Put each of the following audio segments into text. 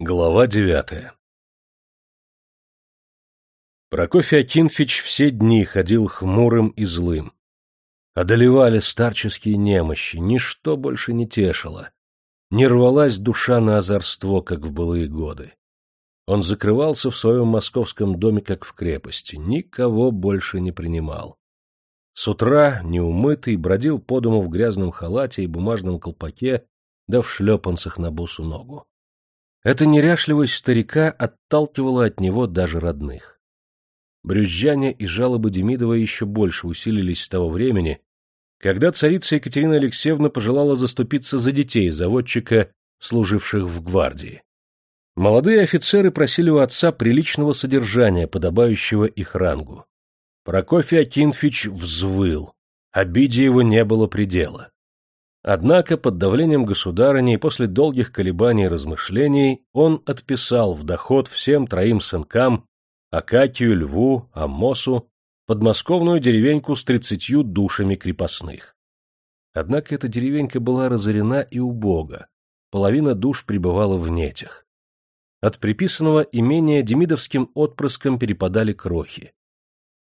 Глава девятая Прокофий Акинфич все дни ходил хмурым и злым. Одолевали старческие немощи, ничто больше не тешило. Не рвалась душа на озорство, как в былые годы. Он закрывался в своем московском доме, как в крепости, никого больше не принимал. С утра, неумытый, бродил по дому в грязном халате и бумажном колпаке, да в шлепанцах на босу ногу. Эта неряшливость старика отталкивала от него даже родных. Брюзжание и жалобы Демидова еще больше усилились с того времени, когда царица Екатерина Алексеевна пожелала заступиться за детей заводчика, служивших в гвардии. Молодые офицеры просили у отца приличного содержания, подобающего их рангу. Прокофий Акинфич взвыл. Обиде его не было предела. Однако под давлением государыни и после долгих колебаний и размышлений он отписал в доход всем троим сынкам Акакию, Льву, Амосу, подмосковную деревеньку с тридцатью душами крепостных. Однако эта деревенька была разорена и убога, половина душ пребывала в нетях. От приписанного имения демидовским отпрыскам перепадали крохи.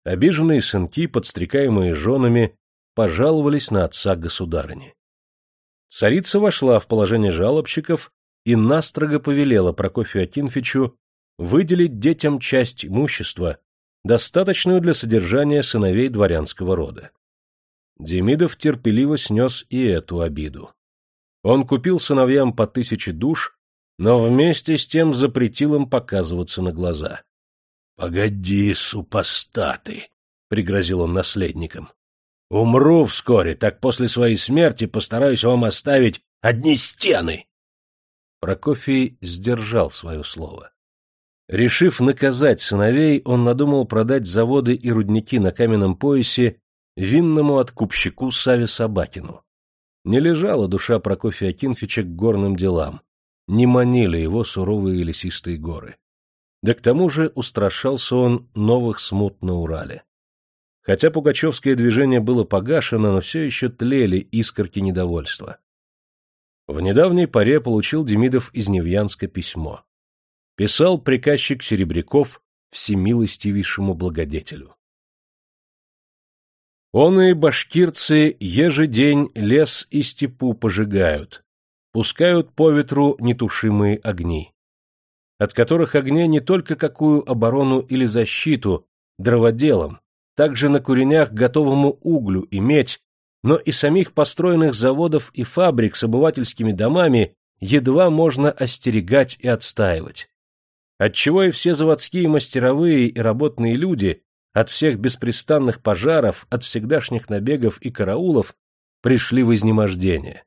Обиженные сынки, подстрекаемые женами, пожаловались на отца государыни. Царица вошла в положение жалобщиков и настрого повелела Прокофию Акинфичу выделить детям часть имущества, достаточную для содержания сыновей дворянского рода. Демидов терпеливо снес и эту обиду. Он купил сыновьям по тысяче душ, но вместе с тем запретил им показываться на глаза. — Погоди, супостаты! — пригрозил он наследникам. — Умру вскоре, так после своей смерти постараюсь вам оставить одни стены! Прокофий сдержал свое слово. Решив наказать сыновей, он надумал продать заводы и рудники на каменном поясе винному откупщику Саве Собакину. Не лежала душа Прокофия Акинфича к горным делам, не манили его суровые лесистые горы. Да к тому же устрашался он новых смут на Урале. Хотя пугачевское движение было погашено, но все еще тлели искорки недовольства. В недавней поре получил Демидов из Невьянска письмо. Писал приказчик Серебряков всемилостивейшему благодетелю. Он и башкирцы ежедень лес и степу пожигают, пускают по ветру нетушимые огни от которых огня не только какую оборону или защиту дроводелам, также на куренях готовому углю и медь, но и самих построенных заводов и фабрик с обывательскими домами едва можно остерегать и отстаивать. Отчего и все заводские мастеровые и работные люди от всех беспрестанных пожаров, от всегдашних набегов и караулов пришли в изнемождение.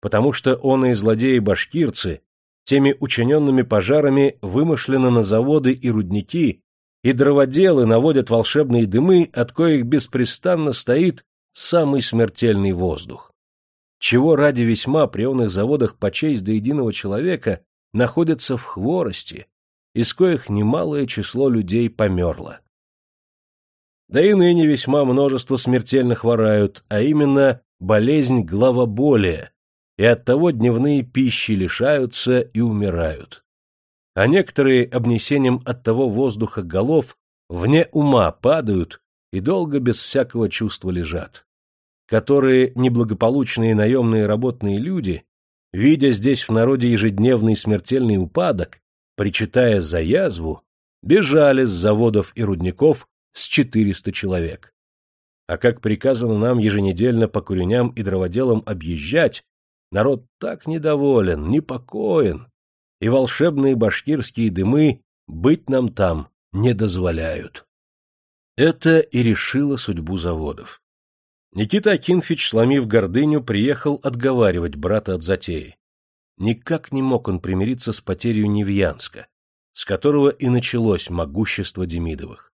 Потому что он и злодеи-башкирцы Теми учиненными пожарами вымышленно на заводы и рудники, и дроводелы наводят волшебные дымы, от коих беспрестанно стоит самый смертельный воздух. Чего ради весьма при онных заводах по честь до единого человека находятся в хворости, из коих немалое число людей померло. Да и ныне весьма множество смертельно хворают, а именно болезнь главоболия, и оттого дневные пищи лишаются и умирают. А некоторые обнесением от того воздуха голов вне ума падают и долго без всякого чувства лежат. Которые неблагополучные наемные работные люди, видя здесь в народе ежедневный смертельный упадок, причитая за язву, бежали с заводов и рудников с 400 человек. А как приказано нам еженедельно по куреням и дроводелам объезжать, Народ так недоволен, непокоен, и волшебные башкирские дымы быть нам там не дозволяют. Это и решило судьбу заводов. Никита Акинфич, сломив гордыню, приехал отговаривать брата от затеи. Никак не мог он примириться с потерей Невьянска, с которого и началось могущество Демидовых.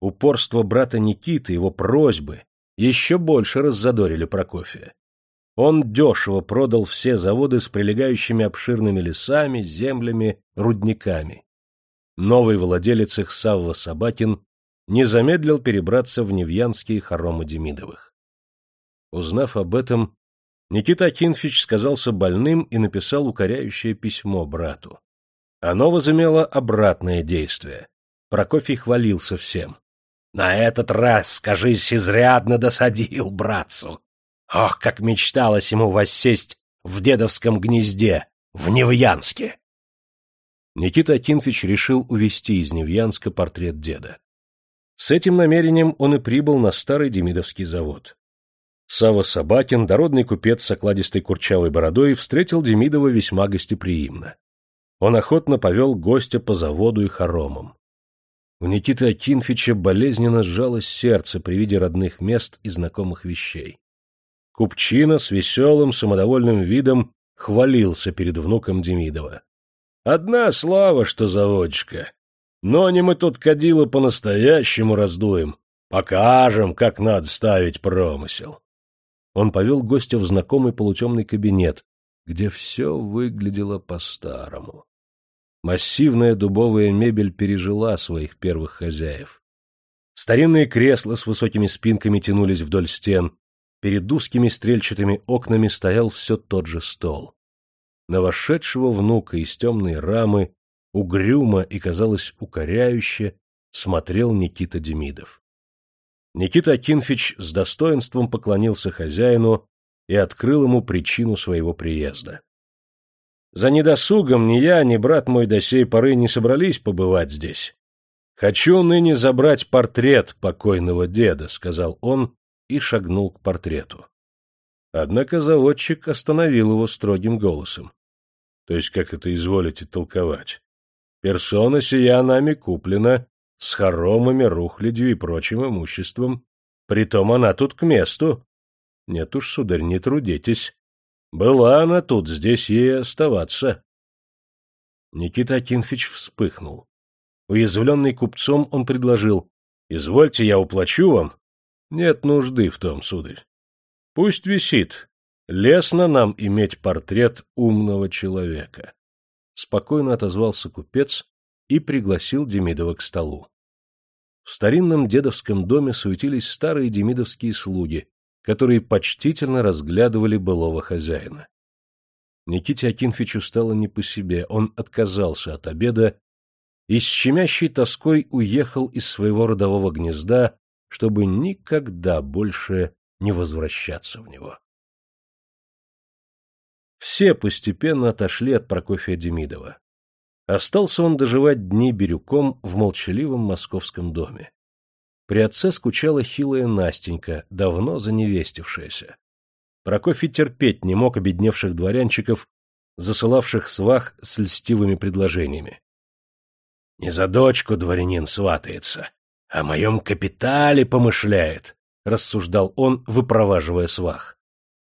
Упорство брата Никиты, его просьбы, еще больше раззадорили Прокофия. Он дешево продал все заводы с прилегающими обширными лесами, землями, рудниками. Новый владелец их Савва Собакин не замедлил перебраться в Невьянские хоромы Демидовых. Узнав об этом, Никита Акинфич сказался больным и написал укоряющее письмо брату. Оно возымело обратное действие. Прокофий хвалился всем. На этот раз, скажись, изрядно досадил братцу. Ох, как мечталось ему воссесть в дедовском гнезде, в Невьянске! Никита Акинфич решил увезти из Невьянска портрет деда. С этим намерением он и прибыл на старый Демидовский завод. Сава Собакин, дородный купец с окладистой курчавой бородой, встретил Демидова весьма гостеприимно. Он охотно повел гостя по заводу и хоромам. У Никиты Акинфича болезненно сжалось сердце при виде родных мест и знакомых вещей. Купчина с веселым, самодовольным видом хвалился перед внуком Демидова. — Одна слава, что заводчика. Но не мы тут кадила по-настоящему раздуем. Покажем, как надо ставить промысел. Он повел гостя в знакомый полутемный кабинет, где все выглядело по-старому. Массивная дубовая мебель пережила своих первых хозяев. Старинные кресла с высокими спинками тянулись вдоль стен, перед узкими стрельчатыми окнами стоял все тот же стол. На вошедшего внука из темной рамы, угрюмо и, казалось, укоряюще, смотрел Никита Демидов. Никита Акинфич с достоинством поклонился хозяину и открыл ему причину своего приезда. За недосугом ни я, ни брат мой до сей поры не собрались побывать здесь. Хочу ныне забрать портрет покойного деда, — сказал он и шагнул к портрету. Однако заводчик остановил его строгим голосом. То есть, как это изволите толковать? Персона сия нами куплена с хоромами, рухлядью и прочим имуществом. Притом она тут к месту. Нет уж, сударь, не трудитесь. Была она тут, здесь ей оставаться. Никита Акинфич вспыхнул. Уязвленный купцом, он предложил. — Извольте, я уплачу вам. — Нет нужды в том, сударь. Пусть висит. Лестно нам иметь портрет умного человека. Спокойно отозвался купец и пригласил Демидова к столу. В старинном дедовском доме суетились старые демидовские слуги, которые почтительно разглядывали былого хозяина. Никите Акинфичу стало не по себе, он отказался от обеда и с щемящей тоской уехал из своего родового гнезда, чтобы никогда больше не возвращаться в него. Все постепенно отошли от Прокофия Демидова. Остался он доживать дни Бирюком в молчаливом московском доме. При отце скучала хилая Настенька, давно заневестившаяся. Прокофий терпеть не мог обедневших дворянчиков, засылавших свах с льстивыми предложениями. — Не за дочку дворянин сватается, о моем капитале помышляет, — рассуждал он, выпроваживая свах.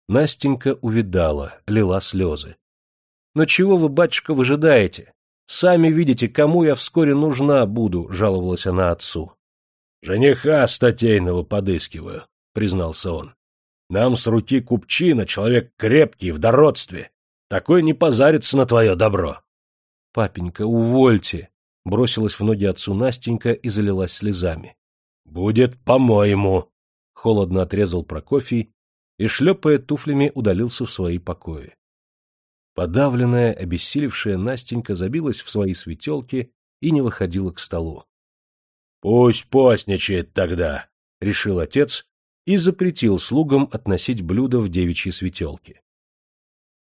Настенька увидала, лила слезы. — Но чего вы, батюшка, выжидаете? Сами видите, кому я вскоре нужна буду, — жаловалась она отцу. — Жениха статейного подыскиваю, — признался он. — Нам с руки купчина, человек крепкий, в дородстве. Такой не позарится на твое добро. — Папенька, увольте, — бросилась в ноги отцу Настенька и залилась слезами. — Будет по-моему, — холодно отрезал Прокофий и, шлепая туфлями, удалился в свои покои. Подавленная, обессилевшая Настенька забилась в свои светелки и не выходила к столу. — Пусть постничает тогда, — решил отец и запретил слугам относить блюда в девичьи светелки.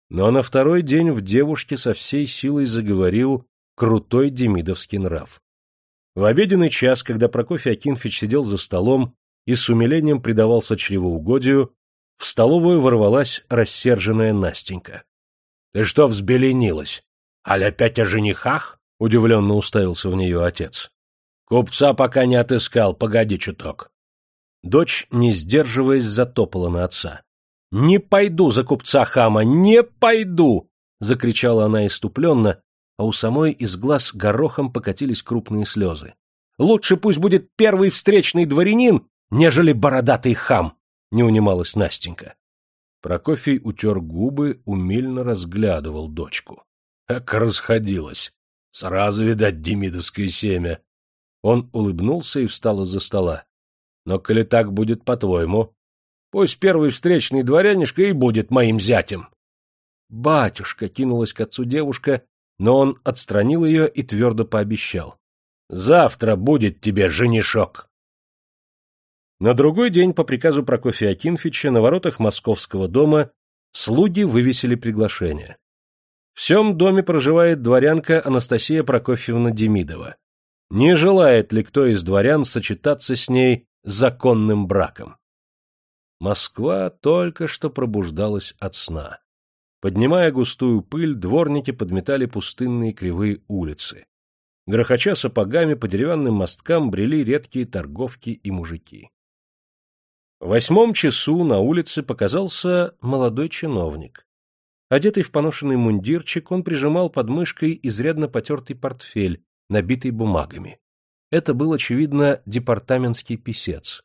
Но на второй день в девушке со всей силой заговорил крутой демидовский нрав. В обеденный час, когда Прокофий Акинфич сидел за столом и с умилением предавался чревоугодию, в столовую ворвалась рассерженная Настенька. Ты что взбеленилась? Аль опять о женихах? — удивленно уставился в нее отец. — Купца пока не отыскал, погоди чуток. Дочь, не сдерживаясь, затопала на отца. — Не пойду за купца хама, не пойду! — закричала она иступленно, а у самой из глаз горохом покатились крупные слезы. — Лучше пусть будет первый встречный дворянин, нежели бородатый хам! — не унималась Настенька. Прокофий утер губы, умильно разглядывал дочку. Как расходилась. Сразу, видать, демидовское семя. Он улыбнулся и встал из-за стола. Но коли так будет по-твоему, пусть первый встречный дворянишка и будет моим зятем. Батюшка кинулась к отцу девушка но он отстранил ее и твердо пообещал. «Завтра будет тебе женишок!» На другой день по приказу Прокофия Акинфича на воротах московского дома слуги вывесили приглашение. В всем доме проживает дворянка Анастасия Прокофьевна Демидова. Не желает ли кто из дворян сочетаться с ней законным браком? Москва только что пробуждалась от сна. Поднимая густую пыль, дворники подметали пустынные кривые улицы. Грохоча сапогами по деревянным мосткам брели редкие торговки и мужики. В восьмом часу на улице показался молодой чиновник. Одетый в поношенный мундирчик, он прижимал под мышкой изрядно потертый портфель, набитый бумагами. Это был, очевидно, департаментский писец.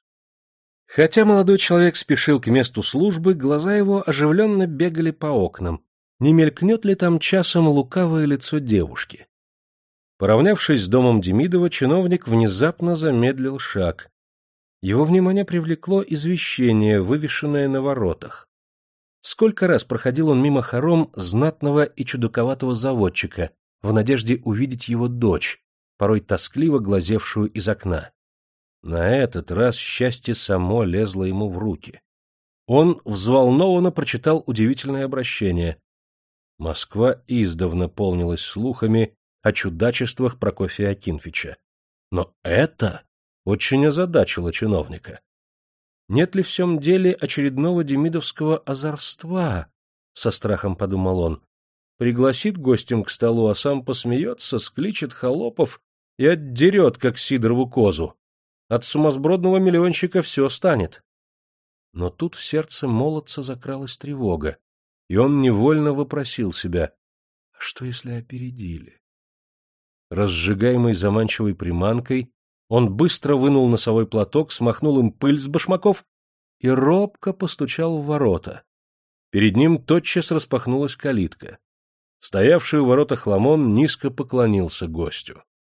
Хотя молодой человек спешил к месту службы, глаза его оживленно бегали по окнам. Не мелькнет ли там часом лукавое лицо девушки? Поравнявшись с домом Демидова, чиновник внезапно замедлил шаг. Его внимание привлекло извещение, вывешенное на воротах. Сколько раз проходил он мимо хором знатного и чудаковатого заводчика, в надежде увидеть его дочь, порой тоскливо глазевшую из окна. На этот раз счастье само лезло ему в руки. Он взволнованно прочитал удивительное обращение. Москва издавна полнилась слухами о чудачествах Прокофия Акинфича. Но это очень озадачило чиновника. Нет ли в всем деле очередного демидовского озорства? Со страхом подумал он. Пригласит гостем к столу, а сам посмеется, скличет холопов и отдерет, как Сидорову козу. От сумасбродного миллионщика все станет. Но тут в сердце молодца закралась тревога, и он невольно вопросил себя, а что если опередили? Разжигаемый заманчивой приманкой, он быстро вынул носовой платок, смахнул им пыль с башмаков и робко постучал в ворота. Перед ним тотчас распахнулась калитка. Стоявший у воротах Ламон низко поклонился гостю. —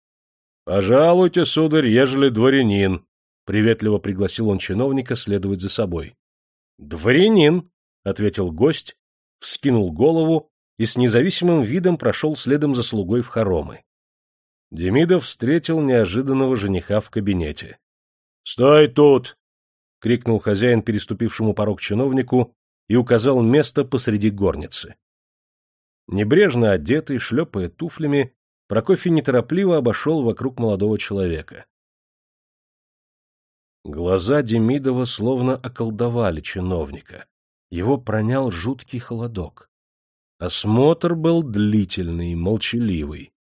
Пожалуйте, сударь, ежели дворянин, — приветливо пригласил он чиновника следовать за собой. — Дворянин, — ответил гость, вскинул голову и с независимым видом прошел следом за слугой в хоромы. Демидов встретил неожиданного жениха в кабинете. — Стой тут! — крикнул хозяин переступившему порог чиновнику и указал место посреди горницы. Небрежно одетый, шлепая туфлями, Прокофий неторопливо обошел вокруг молодого человека. Глаза Демидова словно околдовали чиновника. Его пронял жуткий холодок. Осмотр был длительный, молчаливый.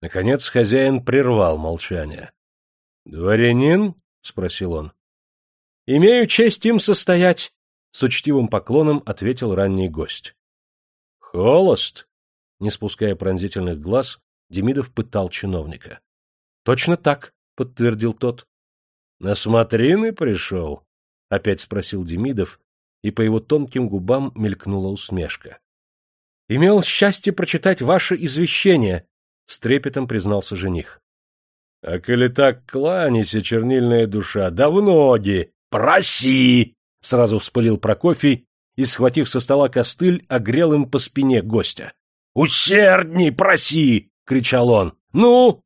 Наконец хозяин прервал молчание. — Дворянин? — спросил он. — Имею честь им состоять, — с учтивым поклоном ответил ранний гость. — Холост? — не спуская пронзительных глаз, Демидов пытал чиновника. — Точно так, — подтвердил тот. — На смотрины пришел? — опять спросил Демидов, и по его тонким губам мелькнула усмешка. — Имел счастье прочитать ваше извещение, — с трепетом признался жених. — А коли так кланяйся, чернильная душа, да в ноги! Проси! — сразу вспылил Прокофий и, схватив со стола костыль, огрел им по спине гостя. — Усердней проси! Кричал он. «Ну?»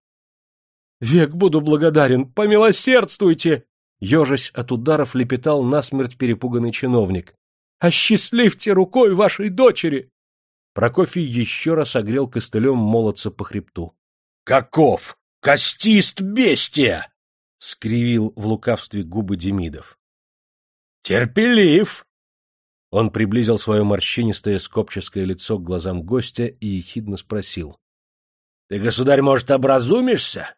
«Век буду благодарен, помилосердствуйте!» Ежась от ударов лепетал насмерть перепуганный чиновник. «Осчастливьте рукой вашей дочери!» Прокофий еще раз огрел костылем молодца по хребту. «Каков! Костист бестия!» — скривил в лукавстве губы Демидов. «Терпелив!» Он приблизил свое морщинистое скопческое лицо к глазам гостя и ехидно спросил. Ты, государь, может, образумишься?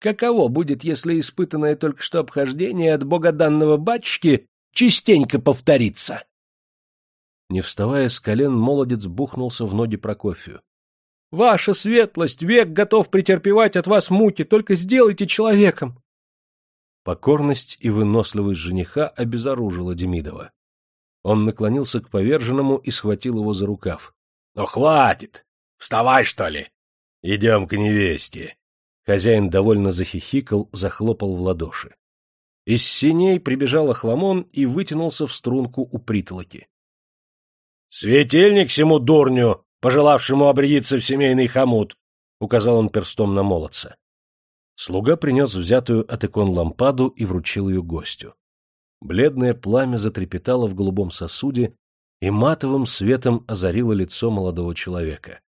Каково будет, если испытанное только что обхождение от богоданного батюшки частенько повторится? Не вставая с колен, молодец бухнулся в ноги Прокофию. — Ваша светлость, век готов претерпевать от вас муки, только сделайте человеком. Покорность и выносливость жениха обезоружила Демидова. Он наклонился к поверженному и схватил его за рукав. — Ну, хватит! Вставай, что ли! — Идем к невесте. Хозяин довольно захихикал, захлопал в ладоши. Из синей прибежал охламон и вытянулся в струнку у притолоки. — Светильник всему дурню, пожелавшему обрядиться в семейный хомут! — указал он перстом на молодца. Слуга принес взятую от икон лампаду и вручил ее гостю. Бледное пламя затрепетало в голубом сосуде и матовым светом озарило лицо молодого человека. —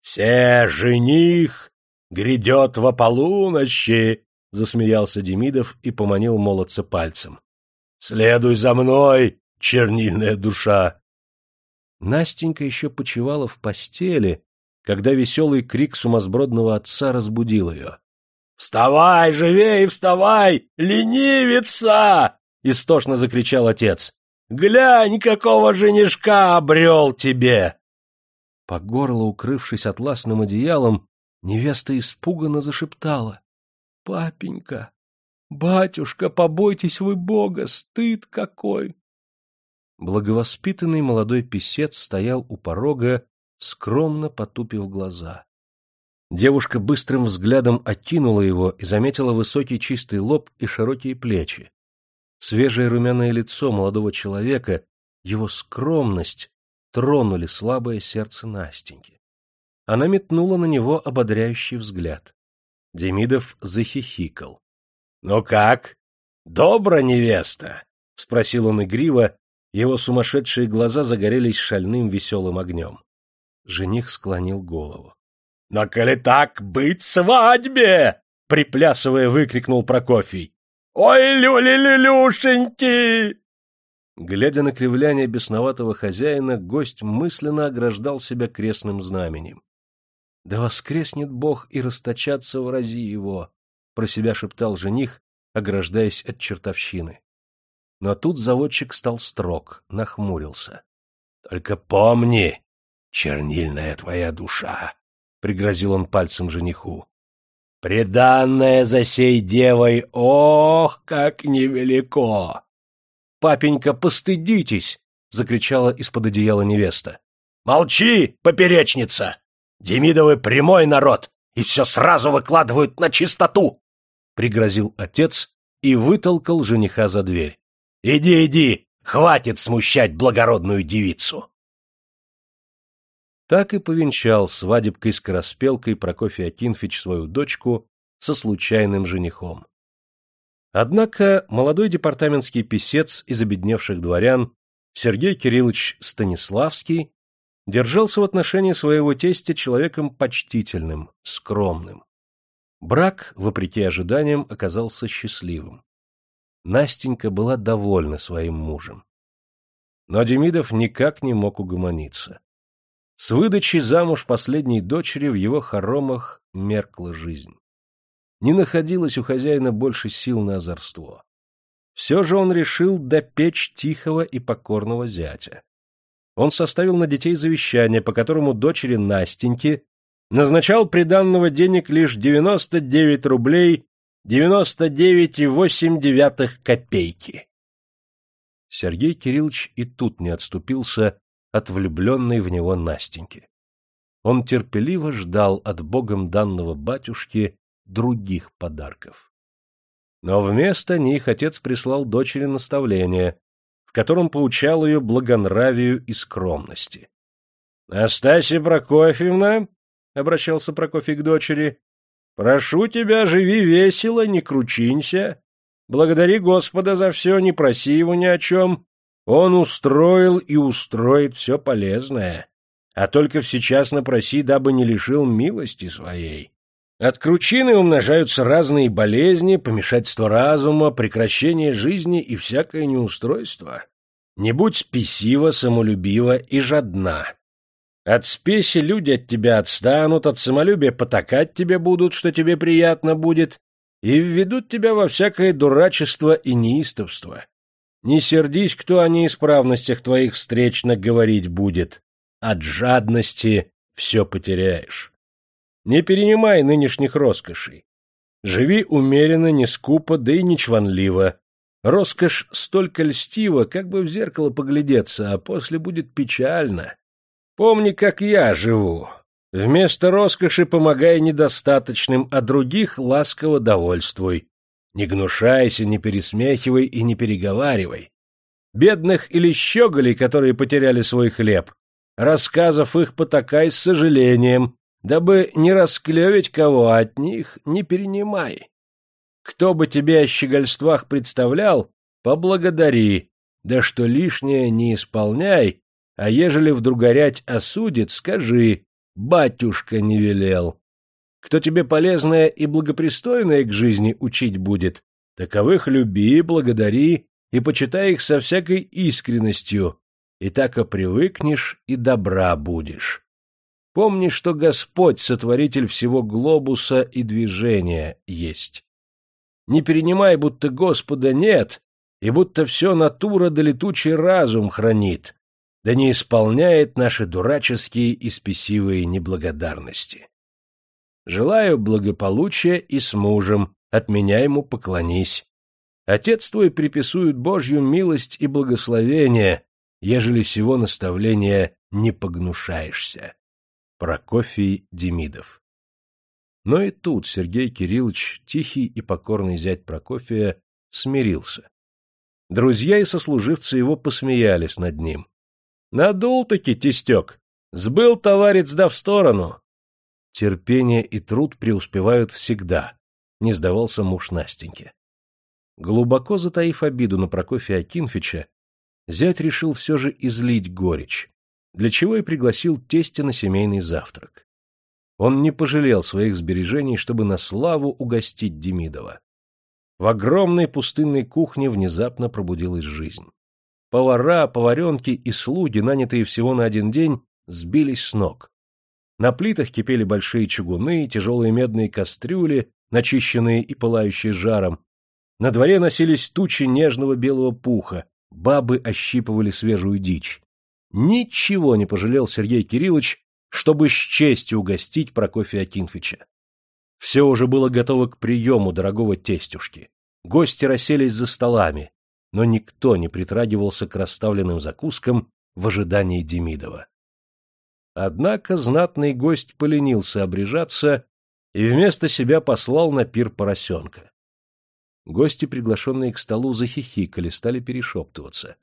Се жених грядет во полуночи! — засмеялся Демидов и поманил молодца пальцем. — Следуй за мной, чернильная душа! Настенька еще почивала в постели, когда веселый крик сумасбродного отца разбудил ее. — Вставай, живей, вставай, ленивица! — истошно закричал отец. — Глянь, какого женишка обрел тебе! По горло укрывшись атласным одеялом, невеста испуганно зашептала. — Папенька, батюшка, побойтесь вы Бога, стыд какой! Благовоспитанный молодой писец стоял у порога, скромно потупив глаза. Девушка быстрым взглядом окинула его и заметила высокий чистый лоб и широкие плечи. Свежее румяное лицо молодого человека, его скромность тронули слабое сердце Настеньки. Она метнула на него ободряющий взгляд. Демидов захихикал. — Ну как? Добра невеста? — спросил он игриво, его сумасшедшие глаза загорелись шальным веселым огнем. Жених склонил голову. — Но коли так, быть свадьбе! — приплясывая, выкрикнул Прокофий. — Ой, люли-люлюшеньки! Глядя на кривляние бесноватого хозяина, гость мысленно ограждал себя крестным знаменем. — Да воскреснет Бог и расточаться врази его! — про себя шептал жених, ограждаясь от чертовщины. Но тут заводчик стал строг, нахмурился. — Только помни, чернильная твоя душа, — пригрозил он пальцем жениху. — Преданная за сей девой, ох, как невелико! — Папенька, постыдитесь! — закричала из-под одеяла невеста. — Молчи, поперечница! Демидовы прямой народ, и все сразу выкладывают на чистоту! — пригрозил отец и вытолкал жениха за дверь. Иди, иди, хватит смущать благородную девицу. Так и повенчал свадебкой-скороспелкой Прокофий Акинфич свою дочку со случайным женихом. Однако молодой департаментский писец из обедневших дворян Сергей Кириллович Станиславский держался в отношении своего тестя человеком почтительным, скромным. Брак, вопреки ожиданиям, оказался счастливым. Настенька была довольна своим мужем. Но Демидов никак не мог угомониться. С выдачей замуж последней дочери в его хоромах меркла жизнь. Не находилось у хозяина больше сил на озорство. Все же он решил допечь тихого и покорного зятя. Он составил на детей завещание, по которому дочери Настеньки назначал приданного денег лишь 99 рублей 99,8 копейки. Сергей Кириллович и тут не отступился от влюбленной в него Настеньки. Он терпеливо ждал от богом данного батюшки других подарков. Но вместо них отец прислал дочери наставление, в котором поучал ее благонравию и скромности. — Настасья Прокофьевна, — обращался Прокофий к дочери, Прошу тебя, живи весело, не кручинься. Благодари Господа за все, не проси его ни о чем. Он устроил и устроит все полезное. А только всечасно проси, дабы не лишил милости своей. От кручины умножаются разные болезни, помешательство разума, прекращение жизни и всякое неустройство. Не будь спесива, самолюбива и жадна. От спеси люди от тебя отстанут, от самолюбия потакать тебе будут, что тебе приятно будет, и введут тебя во всякое дурачество и неистовство. Не сердись, кто о неисправностях твоих встречно говорить будет. От жадности все потеряешь. Не перенимай нынешних роскошей. Живи умеренно, не скупо, да и не чванливо. Роскошь столько льстива, как бы в зеркало поглядеться, а после будет печально, Помни, как я живу. Вместо роскоши помогай недостаточным, а других ласково довольствуй. Не гнушайся, не пересмехивай и не переговаривай. Бедных или щеголей, которые потеряли свой хлеб, рассказов их потакай с сожалением, дабы не расклевить кого от них, не перенимай. Кто бы тебе о щегольствах представлял, поблагодари, да что лишнее не исполняй, а ежели вдруг горять осудит, скажи, батюшка не велел. Кто тебе полезное и благопристойное к жизни учить будет, таковых люби, благодари и почитай их со всякой искренностью, и так опривыкнешь и добра будешь. Помни, что Господь, сотворитель всего глобуса и движения, есть. Не перенимай, будто Господа нет, и будто все натура да летучий разум хранит, да не исполняет наши дураческие и спесивые неблагодарности. Желаю благополучия и с мужем, от меня ему поклонись. Отец твой приписует Божью милость и благословение, ежели сего наставления не погнушаешься. Прокофий Демидов Но и тут Сергей Кириллович, тихий и покорный зять Прокофия, смирился. Друзья и сослуживцы его посмеялись над ним. Надул-таки тестек. Сбыл товарец да в сторону. Терпение и труд преуспевают всегда, не сдавался муж Настеньки. Глубоко затаив обиду на Прокофия Акинфича, зять решил все же излить горечь, для чего и пригласил тестя на семейный завтрак. Он не пожалел своих сбережений, чтобы на славу угостить Демидова. В огромной пустынной кухне внезапно пробудилась жизнь. Повара, поваренки и слуги, нанятые всего на один день, сбились с ног. На плитах кипели большие чугуны, тяжелые медные кастрюли, начищенные и пылающие жаром. На дворе носились тучи нежного белого пуха, бабы ощипывали свежую дичь. Ничего не пожалел Сергей Кириллович, чтобы с честью угостить Прокофия Акинфича. Все уже было готово к приему дорогого тестюшки. Гости расселись за столами, но никто не притрагивался к расставленным закускам в ожидании Демидова. Однако знатный гость поленился обрежаться и вместо себя послал на пир поросенка. Гости, приглашенные к столу, захихикали, стали перешептываться.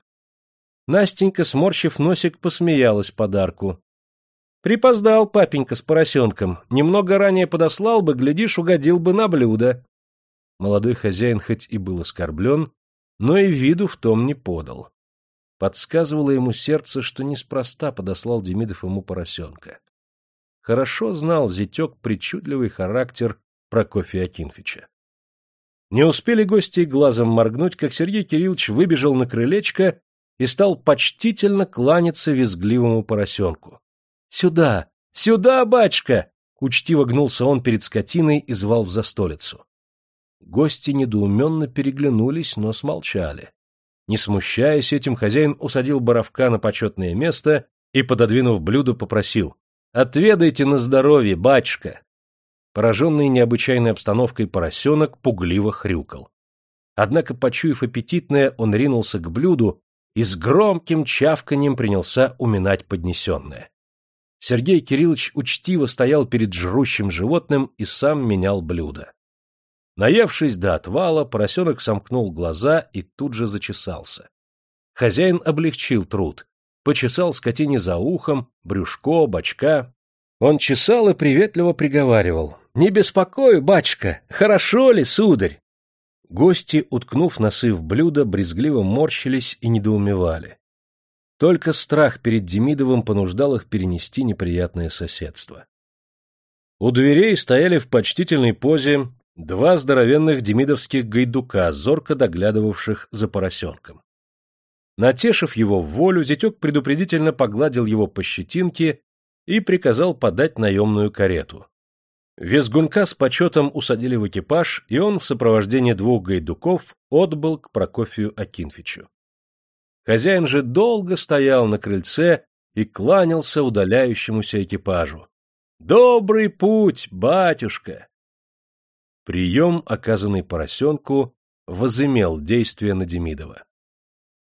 Настенька, сморщив носик, посмеялась подарку. — Припоздал папенька с поросенком. Немного ранее подослал бы, глядишь, угодил бы на блюдо. Молодой хозяин хоть и был оскорблен, но и виду в том не подал. Подсказывало ему сердце, что неспроста подослал Демидов ему поросенка. Хорошо знал зятек причудливый характер Прокофия Акинфича. Не успели гости глазом моргнуть, как Сергей Кириллович выбежал на крылечко и стал почтительно кланяться визгливому поросенку. — Сюда! Сюда, батюшка! — учтиво гнулся он перед скотиной и звал в застолицу. Гости недоуменно переглянулись, но смолчали. Не смущаясь этим, хозяин усадил Боровка на почетное место и, пододвинув блюдо, попросил «Отведайте на здоровье, батюшка!» Пораженный необычайной обстановкой поросенок пугливо хрюкал. Однако, почуяв аппетитное, он ринулся к блюду и с громким чавканьем принялся уминать поднесенное. Сергей Кириллович учтиво стоял перед жрущим животным и сам менял блюдо. Наевшись до отвала, поросенок сомкнул глаза и тут же зачесался. Хозяин облегчил труд, почесал скотине за ухом, брюшко, бочка. Он чесал и приветливо приговаривал. — Не беспокой, бачка, хорошо ли, сударь? Гости, уткнув носы в блюдо, брезгливо морщились и недоумевали. Только страх перед Демидовым понуждал их перенести неприятное соседство. У дверей стояли в почтительной позе Два здоровенных демидовских гайдука, зорко доглядывавших за поросенком. Натешив его в волю, зятек предупредительно погладил его по щетинке и приказал подать наемную карету. Визгунка с почетом усадили в экипаж, и он в сопровождении двух гайдуков отбыл к Прокофию Акинфичу. Хозяин же долго стоял на крыльце и кланялся удаляющемуся экипажу. — Добрый путь, батюшка! Прием, оказанный поросенку, возымел действие на Демидова.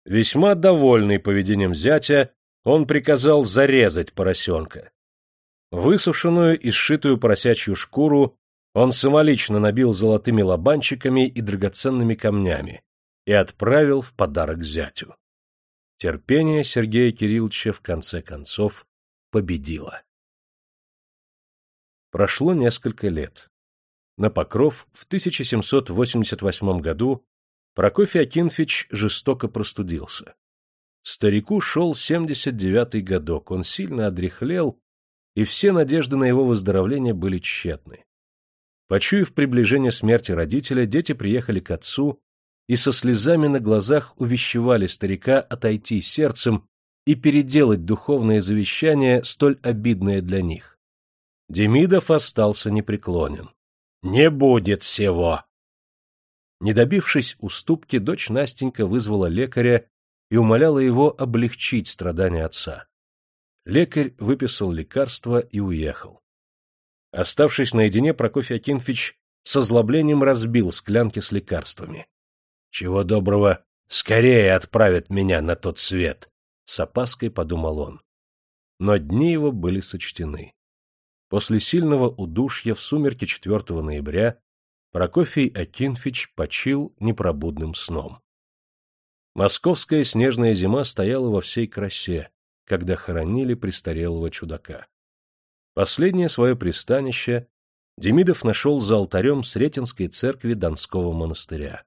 Весьма довольный поведением зятя, он приказал зарезать поросенка. Высушенную и сшитую поросячью шкуру он самолично набил золотыми лобанчиками и драгоценными камнями и отправил в подарок зятю. Терпение Сергея Кирилловича в конце концов победило. Прошло несколько лет. На Покров в 1788 году Прокофий Акинфич жестоко простудился. Старику шел 79-й годок, он сильно одряхлел, и все надежды на его выздоровление были тщетны. Почуяв приближение смерти родителя, дети приехали к отцу и со слезами на глазах увещевали старика отойти сердцем и переделать духовное завещание, столь обидное для них. Демидов остался непреклонен. «Не будет всего!» Не добившись уступки, дочь Настенька вызвала лекаря и умоляла его облегчить страдания отца. Лекарь выписал лекарство и уехал. Оставшись наедине, Прокофий Акинфич с озлоблением разбил склянки с лекарствами. Чего доброго, скорее отправят меня на тот свет, с опаской подумал он. Но дни его были сочтены. После сильного удушья в сумерки 4 ноября Прокофий Акинфич почил непробудным сном. Московская снежная зима стояла во всей красе, когда хоронили престарелого чудака. Последнее свое пристанище Демидов нашел за алтарем Сретенской церкви Донского монастыря.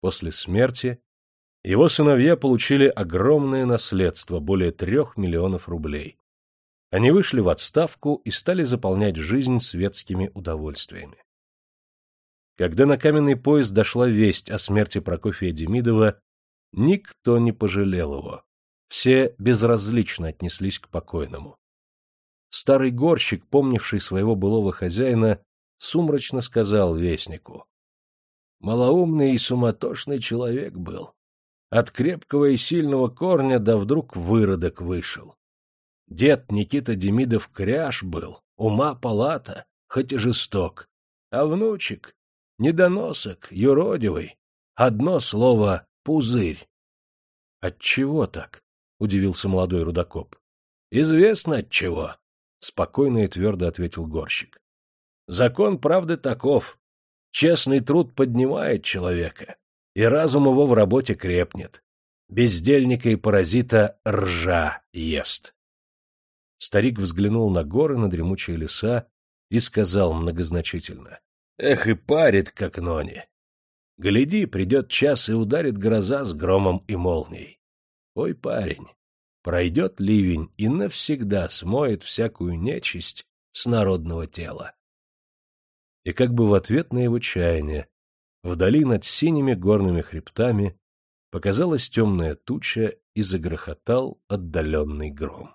После смерти его сыновья получили огромное наследство, более трех миллионов рублей. Они вышли в отставку и стали заполнять жизнь светскими удовольствиями. Когда на каменный поезд дошла весть о смерти Прокофия Демидова, никто не пожалел его. Все безразлично отнеслись к покойному. Старый горщик, помнивший своего былого хозяина, сумрачно сказал вестнику. Малоумный и суматошный человек был. От крепкого и сильного корня да вдруг выродок вышел. Дед Никита Демидов кряж был, ума палата, хоть и жесток. А внучек — недоносок, юродивый. Одно слово — пузырь. — Отчего так? — удивился молодой рудокоп. — Известно отчего, — спокойно и твердо ответил горщик. — Закон правды таков. Честный труд поднимает человека, и разум его в работе крепнет. Бездельника и паразита ржа ест. Старик взглянул на горы, на дремучие леса и сказал многозначительно. — Эх, и парит, как нони. Гляди, придет час и ударит гроза с громом и молнией. Ой, парень, пройдет ливень и навсегда смоет всякую нечисть с народного тела и как бы в ответ на его чаяние, вдали над синими горными хребтами показалась темная туча и загрохотал отдаленный гром.